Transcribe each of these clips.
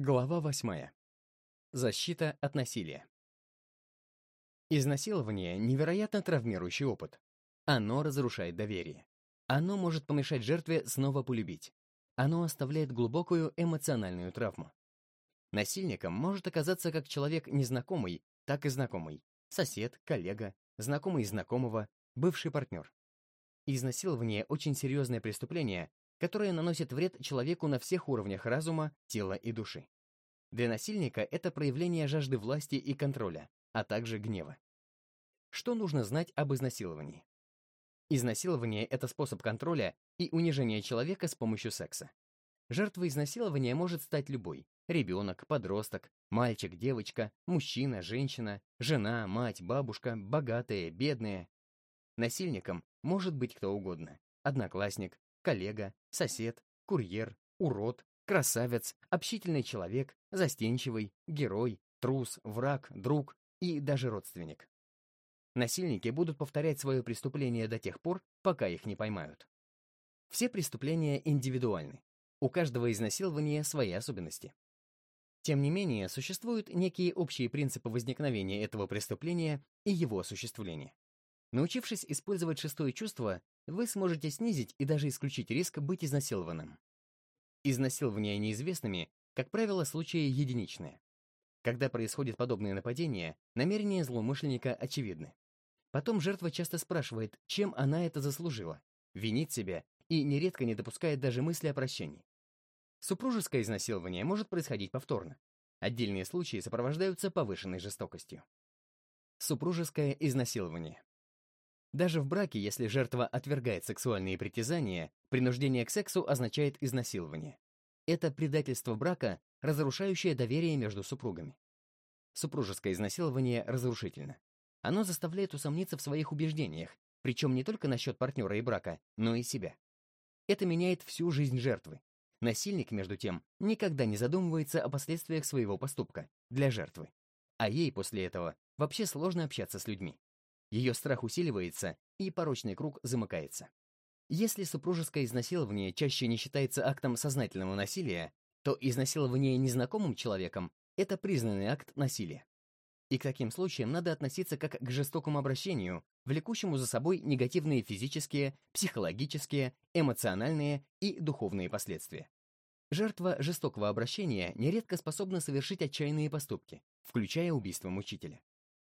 Глава 8. Защита от насилия. Изнасилование — невероятно травмирующий опыт. Оно разрушает доверие. Оно может помешать жертве снова полюбить. Оно оставляет глубокую эмоциональную травму. Насильником может оказаться как человек незнакомый, так и знакомый. Сосед, коллега, знакомый знакомого, бывший партнер. Изнасилование — очень серьезное преступление, которое наносит вред человеку на всех уровнях разума, тела и души. Для насильника это проявление жажды власти и контроля, а также гнева. Что нужно знать об изнасиловании? Изнасилование — это способ контроля и унижения человека с помощью секса. Жертвой изнасилования может стать любой — ребенок, подросток, мальчик, девочка, мужчина, женщина, жена, мать, бабушка, богатые, бедные. Насильником может быть кто угодно — одноклассник, коллега, сосед, курьер, урод, красавец, общительный человек, застенчивый, герой, трус, враг, друг и даже родственник. Насильники будут повторять свое преступление до тех пор, пока их не поймают. Все преступления индивидуальны. У каждого изнасилования свои особенности. Тем не менее, существуют некие общие принципы возникновения этого преступления и его осуществления. Научившись использовать шестое чувство, вы сможете снизить и даже исключить риск быть изнасилованным. Изнасилования неизвестными, как правило, случаи единичные. Когда происходит подобное нападение, намерения злоумышленника очевидны. Потом жертва часто спрашивает, чем она это заслужила, винит себя и нередко не допускает даже мысли о прощении. Супружеское изнасилование может происходить повторно. Отдельные случаи сопровождаются повышенной жестокостью. Супружеское изнасилование. Даже в браке, если жертва отвергает сексуальные притязания, принуждение к сексу означает изнасилование. Это предательство брака, разрушающее доверие между супругами. Супружеское изнасилование разрушительно. Оно заставляет усомниться в своих убеждениях, причем не только насчет партнера и брака, но и себя. Это меняет всю жизнь жертвы. Насильник, между тем, никогда не задумывается о последствиях своего поступка для жертвы. А ей после этого вообще сложно общаться с людьми. Ее страх усиливается, и порочный круг замыкается. Если супружеское изнасилование чаще не считается актом сознательного насилия, то изнасилование незнакомым человеком — это признанный акт насилия. И к таким случаям надо относиться как к жестокому обращению, влекущему за собой негативные физические, психологические, эмоциональные и духовные последствия. Жертва жестокого обращения нередко способна совершить отчаянные поступки, включая убийство мучителя.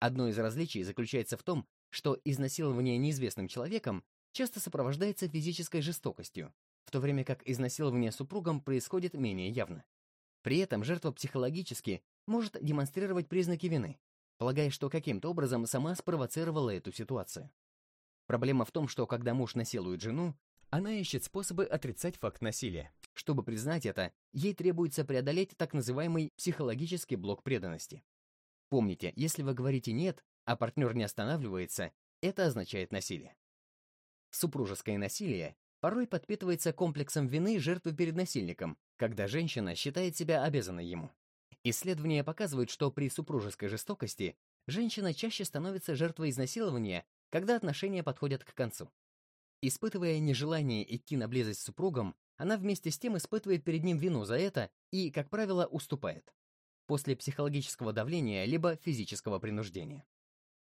Одно из различий заключается в том, что изнасилование неизвестным человеком часто сопровождается физической жестокостью, в то время как изнасилование супругом происходит менее явно. При этом жертва психологически может демонстрировать признаки вины, полагая, что каким-то образом сама спровоцировала эту ситуацию. Проблема в том, что когда муж насилует жену, она ищет способы отрицать факт насилия. Чтобы признать это, ей требуется преодолеть так называемый психологический блок преданности. Помните, если вы говорите «нет», а партнер не останавливается, это означает насилие. Супружеское насилие порой подпитывается комплексом вины жертвы перед насильником, когда женщина считает себя обязанной ему. Исследования показывают, что при супружеской жестокости женщина чаще становится жертвой изнасилования, когда отношения подходят к концу. Испытывая нежелание идти на близость с супругом, она вместе с тем испытывает перед ним вину за это и, как правило, уступает после психологического давления либо физического принуждения.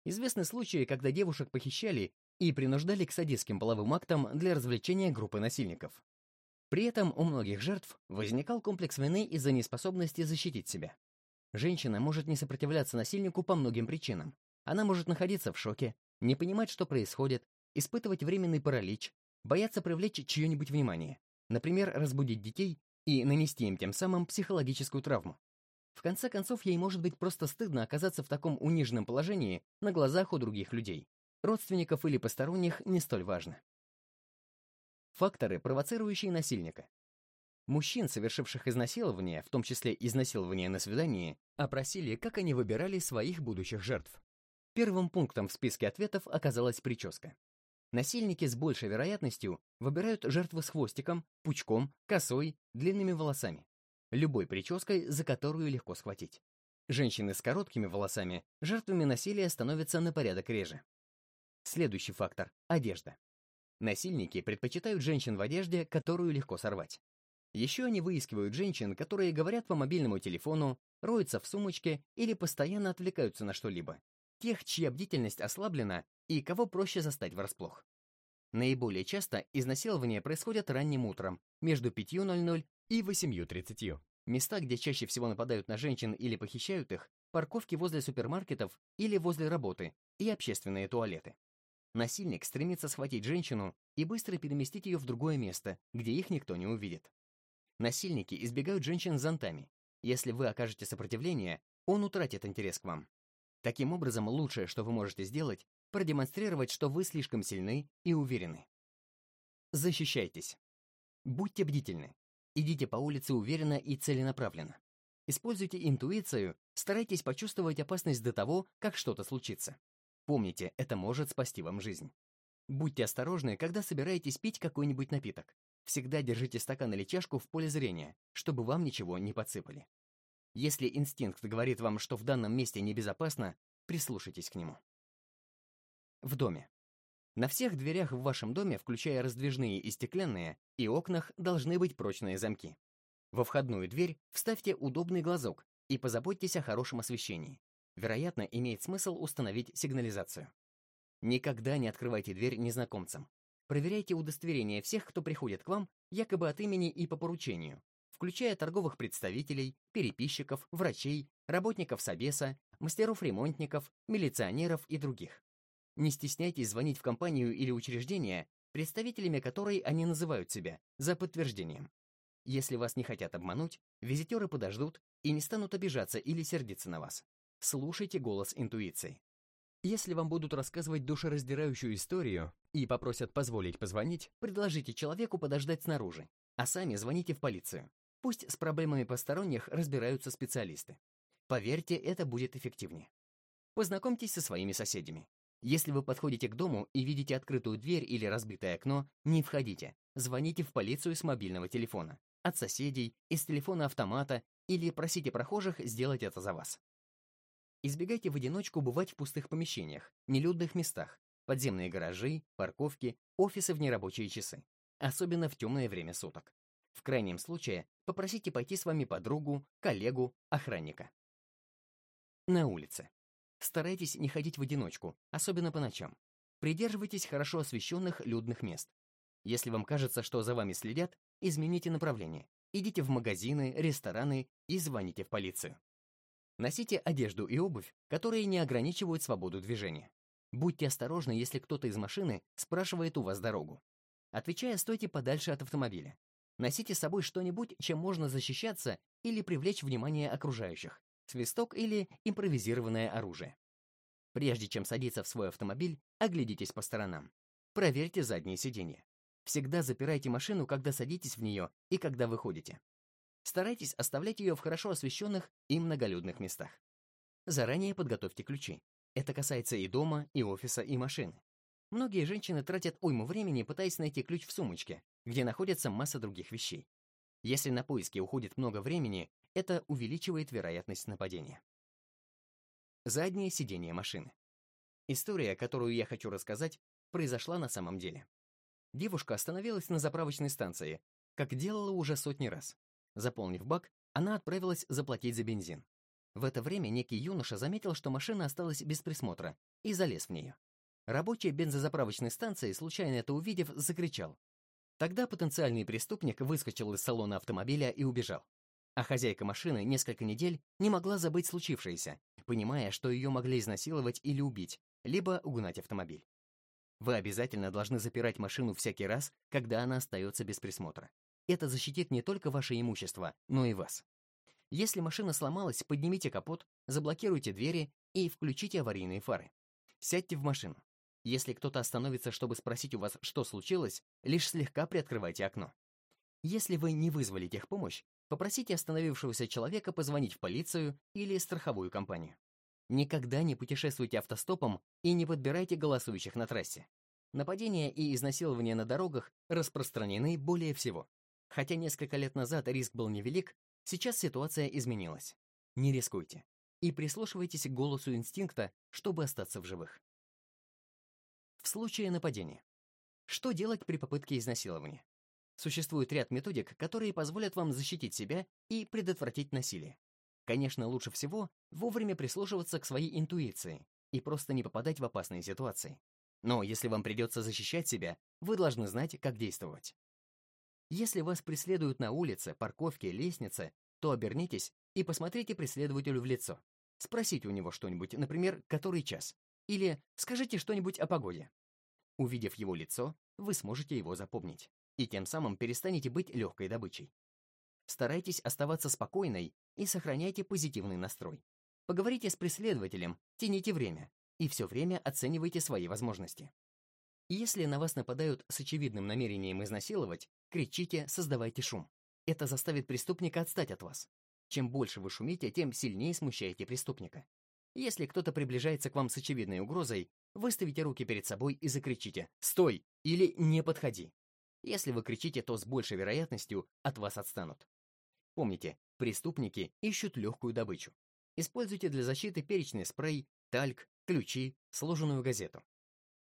Известны случаи, когда девушек похищали и принуждали к садистским половым актам для развлечения группы насильников. При этом у многих жертв возникал комплекс вины из-за неспособности защитить себя. Женщина может не сопротивляться насильнику по многим причинам. Она может находиться в шоке, не понимать, что происходит, испытывать временный паралич, бояться привлечь чье-нибудь внимание, например, разбудить детей и нанести им тем самым психологическую травму. В конце концов, ей может быть просто стыдно оказаться в таком униженном положении на глазах у других людей. Родственников или посторонних не столь важно. Факторы, провоцирующие насильника. Мужчин, совершивших изнасилование, в том числе изнасилование на свидании, опросили, как они выбирали своих будущих жертв. Первым пунктом в списке ответов оказалась прическа. Насильники с большей вероятностью выбирают жертвы с хвостиком, пучком, косой, длинными волосами любой прической, за которую легко схватить. Женщины с короткими волосами жертвами насилия становятся на порядок реже. Следующий фактор – одежда. Насильники предпочитают женщин в одежде, которую легко сорвать. Еще они выискивают женщин, которые говорят по мобильному телефону, роются в сумочке или постоянно отвлекаются на что-либо. Тех, чья бдительность ослаблена и кого проще застать врасплох. Наиболее часто изнасилования происходят ранним утром, между 5.00 и 8.30. Места, где чаще всего нападают на женщин или похищают их, парковки возле супермаркетов или возле работы и общественные туалеты. Насильник стремится схватить женщину и быстро переместить ее в другое место, где их никто не увидит. Насильники избегают женщин зонтами. Если вы окажете сопротивление, он утратит интерес к вам. Таким образом, лучшее, что вы можете сделать, продемонстрировать, что вы слишком сильны и уверены. Защищайтесь. Будьте бдительны. Идите по улице уверенно и целенаправленно. Используйте интуицию, старайтесь почувствовать опасность до того, как что-то случится. Помните, это может спасти вам жизнь. Будьте осторожны, когда собираетесь пить какой-нибудь напиток. Всегда держите стакан или чашку в поле зрения, чтобы вам ничего не подсыпали. Если инстинкт говорит вам, что в данном месте небезопасно, прислушайтесь к нему. В доме. На всех дверях в вашем доме, включая раздвижные и стеклянные, и окнах должны быть прочные замки. Во входную дверь вставьте удобный глазок и позаботьтесь о хорошем освещении. Вероятно, имеет смысл установить сигнализацию. Никогда не открывайте дверь незнакомцам. Проверяйте удостоверения всех, кто приходит к вам, якобы от имени и по поручению, включая торговых представителей, переписчиков, врачей, работников собеса, мастеров-ремонтников, милиционеров и других. Не стесняйтесь звонить в компанию или учреждение, представителями которой они называют себя, за подтверждением. Если вас не хотят обмануть, визитеры подождут и не станут обижаться или сердиться на вас. Слушайте голос интуиции. Если вам будут рассказывать душераздирающую историю и попросят позволить позвонить, предложите человеку подождать снаружи, а сами звоните в полицию. Пусть с проблемами посторонних разбираются специалисты. Поверьте, это будет эффективнее. Познакомьтесь со своими соседями. Если вы подходите к дому и видите открытую дверь или разбитое окно, не входите. Звоните в полицию с мобильного телефона, от соседей, из телефона автомата или просите прохожих сделать это за вас. Избегайте в одиночку бывать в пустых помещениях, нелюдных местах, подземные гаражи, парковки, офисы в нерабочие часы, особенно в темное время суток. В крайнем случае, попросите пойти с вами подругу, коллегу, охранника. На улице. Старайтесь не ходить в одиночку, особенно по ночам. Придерживайтесь хорошо освещенных людных мест. Если вам кажется, что за вами следят, измените направление. Идите в магазины, рестораны и звоните в полицию. Носите одежду и обувь, которые не ограничивают свободу движения. Будьте осторожны, если кто-то из машины спрашивает у вас дорогу. Отвечая, стойте подальше от автомобиля. Носите с собой что-нибудь, чем можно защищаться или привлечь внимание окружающих. Свисток или импровизированное оружие. Прежде чем садиться в свой автомобиль, оглядитесь по сторонам. Проверьте задние сиденья. Всегда запирайте машину, когда садитесь в нее и когда выходите. Старайтесь оставлять ее в хорошо освещенных и многолюдных местах. Заранее подготовьте ключи. Это касается и дома, и офиса, и машины. Многие женщины тратят уйму времени, пытаясь найти ключ в сумочке, где находится масса других вещей. Если на поиски уходит много времени, это увеличивает вероятность нападения. Заднее сиденье машины. История, которую я хочу рассказать, произошла на самом деле. Девушка остановилась на заправочной станции, как делала уже сотни раз. Заполнив бак, она отправилась заплатить за бензин. В это время некий юноша заметил, что машина осталась без присмотра, и залез в нее. Рабочий бензозаправочной станции, случайно это увидев, закричал. Тогда потенциальный преступник выскочил из салона автомобиля и убежал. А хозяйка машины несколько недель не могла забыть случившееся, понимая, что ее могли изнасиловать или убить, либо угнать автомобиль. Вы обязательно должны запирать машину всякий раз, когда она остается без присмотра. Это защитит не только ваше имущество, но и вас. Если машина сломалась, поднимите капот, заблокируйте двери и включите аварийные фары. Сядьте в машину. Если кто-то остановится, чтобы спросить у вас, что случилось, лишь слегка приоткрывайте окно. Если вы не вызвали техпомощь, попросите остановившегося человека позвонить в полицию или страховую компанию. Никогда не путешествуйте автостопом и не подбирайте голосующих на трассе. Нападения и изнасилования на дорогах распространены более всего. Хотя несколько лет назад риск был невелик, сейчас ситуация изменилась. Не рискуйте. И прислушивайтесь к голосу инстинкта, чтобы остаться в живых. В случае нападения. Что делать при попытке изнасилования? Существует ряд методик, которые позволят вам защитить себя и предотвратить насилие. Конечно, лучше всего вовремя прислушиваться к своей интуиции и просто не попадать в опасные ситуации. Но если вам придется защищать себя, вы должны знать, как действовать. Если вас преследуют на улице, парковке, лестнице, то обернитесь и посмотрите преследователю в лицо. Спросите у него что-нибудь, например, который час. Или скажите что-нибудь о погоде. Увидев его лицо, вы сможете его запомнить. И тем самым перестанете быть легкой добычей. Старайтесь оставаться спокойной и сохраняйте позитивный настрой. Поговорите с преследователем, тяните время и все время оценивайте свои возможности. Если на вас нападают с очевидным намерением изнасиловать, кричите, создавайте шум. Это заставит преступника отстать от вас. Чем больше вы шумите, тем сильнее смущаете преступника. Если кто-то приближается к вам с очевидной угрозой, выставите руки перед собой и закричите «Стой!» или «Не подходи!». Если вы кричите, то с большей вероятностью от вас отстанут. Помните, преступники ищут легкую добычу. Используйте для защиты перечный спрей, тальк, ключи, сложенную газету.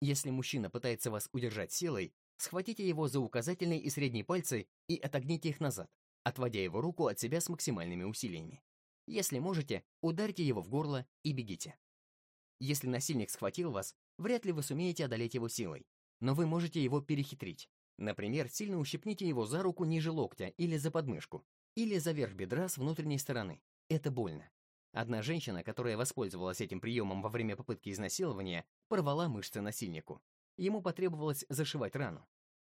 Если мужчина пытается вас удержать силой, схватите его за указательный и средний пальцы и отогните их назад, отводя его руку от себя с максимальными усилиями. Если можете, ударьте его в горло и бегите. Если насильник схватил вас, вряд ли вы сумеете одолеть его силой, но вы можете его перехитрить. Например, сильно ущипните его за руку ниже локтя или за подмышку, или за верх бедра с внутренней стороны. Это больно. Одна женщина, которая воспользовалась этим приемом во время попытки изнасилования, порвала мышцы насильнику. Ему потребовалось зашивать рану.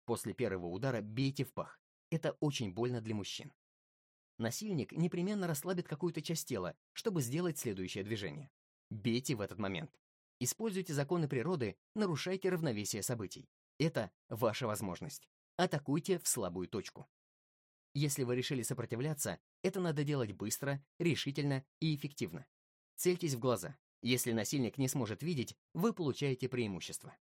После первого удара бейте в пах. Это очень больно для мужчин. Насильник непременно расслабит какую-то часть тела, чтобы сделать следующее движение. Бейте в этот момент. Используйте законы природы, нарушайте равновесие событий. Это ваша возможность. Атакуйте в слабую точку. Если вы решили сопротивляться, это надо делать быстро, решительно и эффективно. Цельтесь в глаза. Если насильник не сможет видеть, вы получаете преимущество.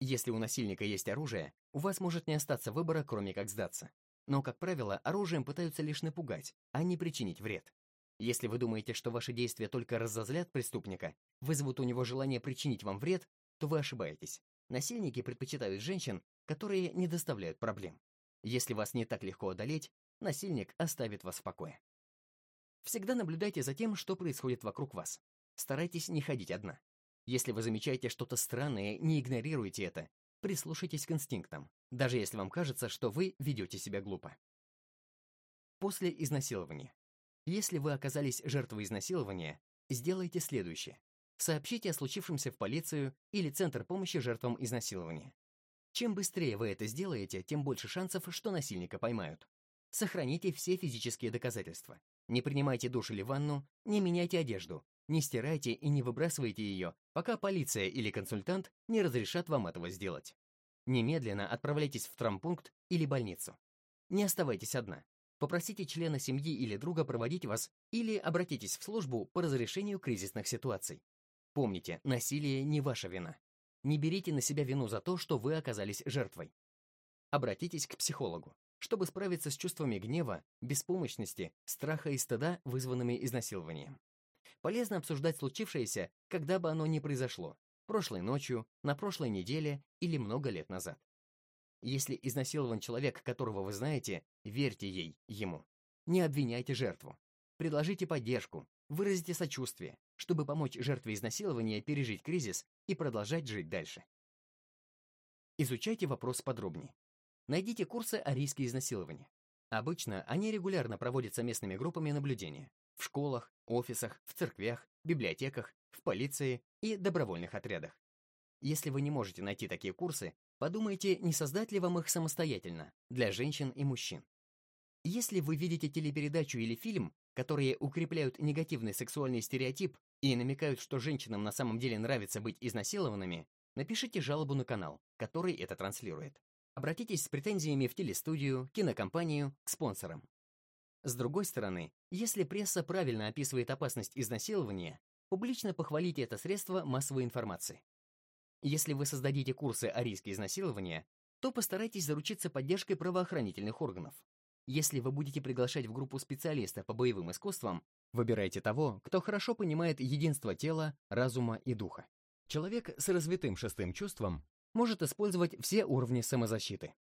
Если у насильника есть оружие, у вас может не остаться выбора, кроме как сдаться. Но, как правило, оружием пытаются лишь напугать, а не причинить вред. Если вы думаете, что ваши действия только разозлят преступника, вызовут у него желание причинить вам вред, то вы ошибаетесь. Насильники предпочитают женщин, которые не доставляют проблем. Если вас не так легко одолеть, насильник оставит вас в покое. Всегда наблюдайте за тем, что происходит вокруг вас. Старайтесь не ходить одна. Если вы замечаете что-то странное, не игнорируйте это. Прислушайтесь к инстинктам, даже если вам кажется, что вы ведете себя глупо. После изнасилования. Если вы оказались жертвой изнасилования, сделайте следующее. Сообщите о случившемся в полицию или Центр помощи жертвам изнасилования. Чем быстрее вы это сделаете, тем больше шансов, что насильника поймают. Сохраните все физические доказательства. Не принимайте душ или ванну, не меняйте одежду, не стирайте и не выбрасывайте ее, пока полиция или консультант не разрешат вам этого сделать. Немедленно отправляйтесь в травмпункт или больницу. Не оставайтесь одна. Попросите члена семьи или друга проводить вас или обратитесь в службу по разрешению кризисных ситуаций. Помните, насилие не ваша вина. Не берите на себя вину за то, что вы оказались жертвой. Обратитесь к психологу, чтобы справиться с чувствами гнева, беспомощности, страха и стыда, вызванными изнасилованием. Полезно обсуждать случившееся, когда бы оно ни произошло, прошлой ночью, на прошлой неделе или много лет назад. Если изнасилован человек, которого вы знаете, верьте ей, ему. Не обвиняйте жертву. Предложите поддержку, выразите сочувствие, чтобы помочь жертве изнасилования пережить кризис и продолжать жить дальше. Изучайте вопрос подробнее. Найдите курсы о риске изнасилования. Обычно они регулярно проводятся местными группами наблюдения в школах, офисах, в церквях, библиотеках, в полиции и добровольных отрядах. Если вы не можете найти такие курсы, подумайте, не создать ли вам их самостоятельно, для женщин и мужчин. Если вы видите телепередачу или фильм, которые укрепляют негативный сексуальный стереотип и намекают, что женщинам на самом деле нравится быть изнасилованными, напишите жалобу на канал, который это транслирует. Обратитесь с претензиями в телестудию, кинокомпанию, к спонсорам. С другой стороны, если пресса правильно описывает опасность изнасилования, публично похвалите это средство массовой информации. Если вы создадите курсы о риске изнасилования, то постарайтесь заручиться поддержкой правоохранительных органов. Если вы будете приглашать в группу специалиста по боевым искусствам, выбирайте того, кто хорошо понимает единство тела, разума и духа. Человек с развитым шестым чувством может использовать все уровни самозащиты.